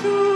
through.